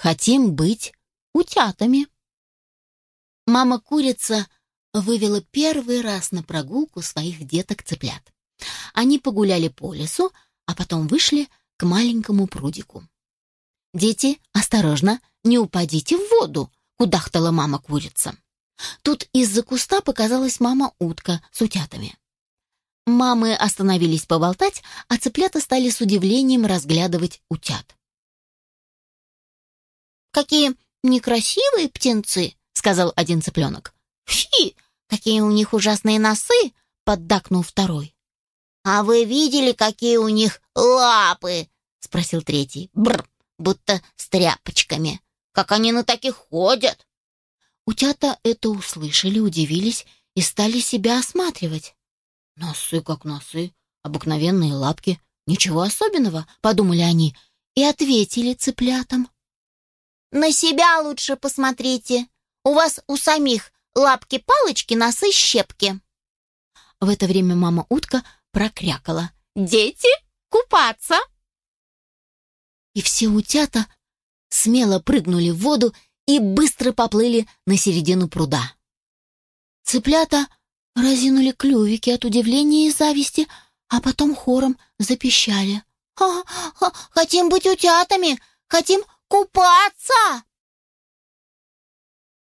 хотим быть утятами. Мама-курица вывела первый раз на прогулку своих деток-цыплят. Они погуляли по лесу, а потом вышли к маленькому прудику. «Дети, осторожно, не упадите в воду!» — кудахтала мама-курица. Тут из-за куста показалась мама-утка с утятами. Мамы остановились поболтать, а цыплята стали с удивлением разглядывать утят. «Какие некрасивые птенцы!» — сказал один цыпленок. «Фи! Какие у них ужасные носы!» — поддакнул второй. «А вы видели, какие у них лапы?» — спросил третий. «Бррр, будто с тряпочками. Как они на таких ходят?» Утята это услышали, удивились и стали себя осматривать. «Носы как носы, обыкновенные лапки. Ничего особенного», — подумали они, и ответили цыплятам. «На себя лучше посмотрите. У вас у самих лапки-палочки, носы щепки». В это время мама-утка прокрякала. «Дети, купаться!» И все утята смело прыгнули в воду и быстро поплыли на середину пруда. Цыплята разинули клювики от удивления и зависти, а потом хором запищали. «Ха -ха, «Хотим быть утятами! Хотим купаться!»